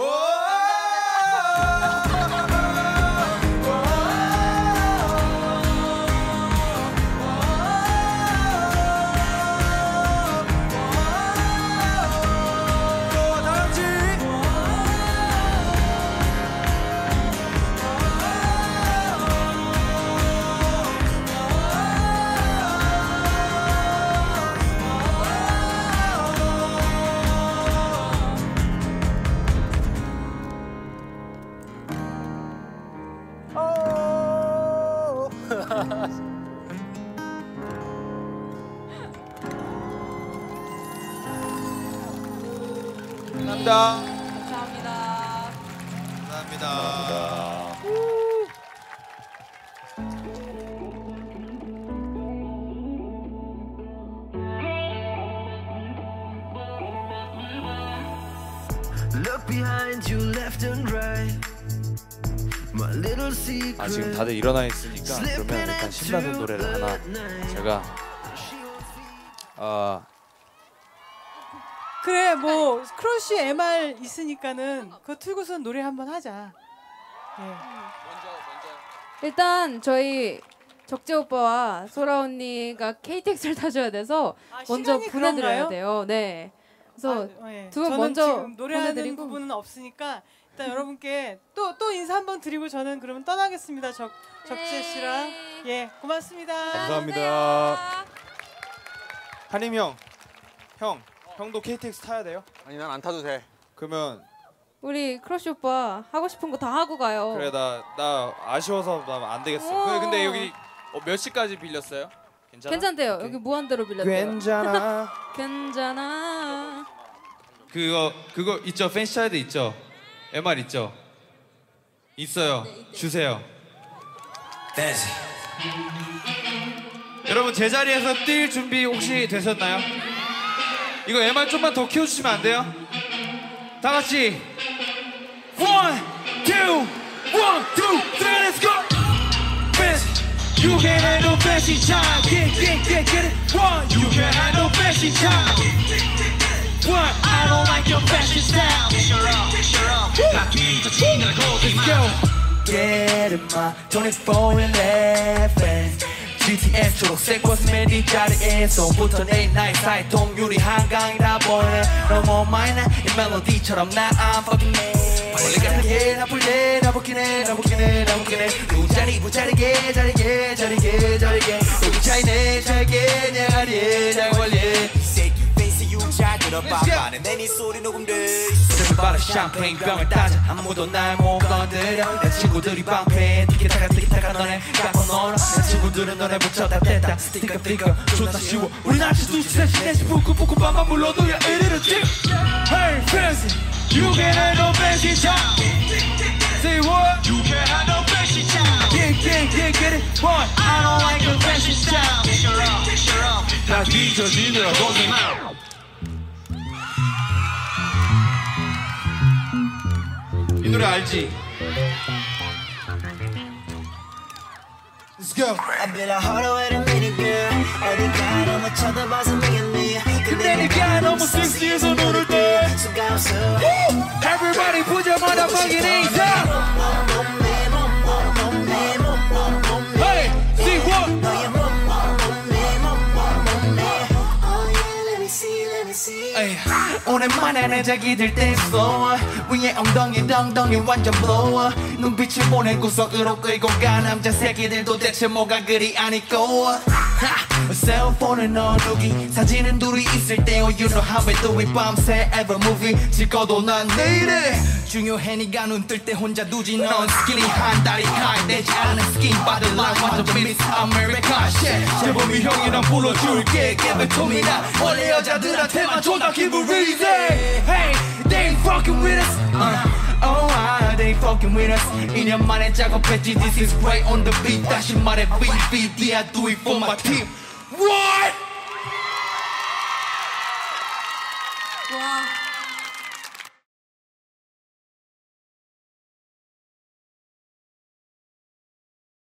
다 감사합니다. 감사합니다. 감사합니다. Look behind you, left and right. My little secret. 아 지금 다들 일어나 있으니까 그러면 일단 신나는 노래를 하나 제가 아 그래 뭐 크러쉬 MR 있으니까는 그거 틀고선 노래 한번 하자. 예. 일단 저희 적재 오빠와 소라 언니가 KTX를 타줘야 돼서 아, 먼저 시간이 보내드려야 그런가요? 돼요. 네. 그래서 아, 예. 두분 먼저 지금 노래하는 보내드리고. 부분은 없으니까 일단 여러분께 또 또 인사 한번 드리고 저는 그러면 떠나겠습니다. 적 적재 씨랑 예 고맙습니다. 감사합니다. 한임 형, 형, 형도 KTX 타야 돼요? 아니 난 안 타도 돼. 그러면 우리 크러쉬 오빠 하고 싶은 거 다 하고 가요. 그래 나 나 아쉬워서 나 안 되겠어. 오. 그- 근데 여기 어, 몇 시까지 빌렸어요? 괜찮아? 괜찮대요. 오케이. 여기 무한대로 빌렸대요. 괜찮아. 괜찮아. 그거 그거 있죠? 팬시 차이드 있죠? MR 있죠? 있어요. 주세요. 여러분 제자리에서 뛸 준비 혹시 되셨나요? 이거 MR 좀만 더 키워주시면 안 돼요? 다 같이 One, two, one, two, three, let's go! Fancy, you can handle fancy time. Get, get, get, get it. One, you can handle fancy time. I don't like your fashion style. Let's go. Get it, my 24 11. GTS 초록색 버스 맨 뒷자리에서부터 내일 나의 사이 동률이 한강이라 보이네 너무 많이 나이 멜로디처럼 나 I'm fucking mad 멀리 가게 나쁠래 나붙긴 해 나붙긴 해 나붙긴 해 두자리 부자리게 자리게 자리게 자리게 여기 차이네 잘게 내 아리에 잘 유잘 들어봐 반은 내니 소리 녹음돼 바로 샴페인 병을 따져 아무도 날못 건드려. 내 친구들이 방패 티키타카 티키타카 너네 깎아 넣어 내 친구들은 너네 붙여 다 뗐다. 스티커 스티커. 존나 쉬워. 우리 날씨 두시 셋이 넷이 부끄부끄 밤만 불러도 야 이리로 집 Hey fancy. You can handle fancy time Say what? You can handle fancy time Yeah yeah yeah get it. What? I don't like your fancy style 다 뒤처지느라 고생 이 노래 알지? Let's go I've been a harder way to meet a girl 어디가 너무 쳐다봐서 미안해 근데 네가 너무 섹시해서 눈을 떼 수가 없어 Everybody put your motherfucking hands up 오랜만에 내 자기들 뗐어 위에 엉덩이 덩덩이 완전 blow. 눈빛을 보내고서 으로 끌고 가. 남자 새끼들 도 대체 뭐가 그리 아니고. 하, 셀폰은 어두기 사진은 둘이 있을 때 Oh you know how we do it. 밤새 ever movie 찍어도 난 내일에 중요해 니가 눈 뜰 때 혼자 두지 넌 스킬이 한 다리 하이 되지 않은 스킨. 받을 라 완전 미스 아메리카 재범이 형이랑 불러줄게 Give it to me now 원래 여자들한테만 존나 기분 easy Hey they ain't fucking with us. Uh, Oh ah, they ain't fucking with us 2년 만에 작업했지 This is great on the beat 다시 말해 beat beat Yeah I do it for my team What? 와.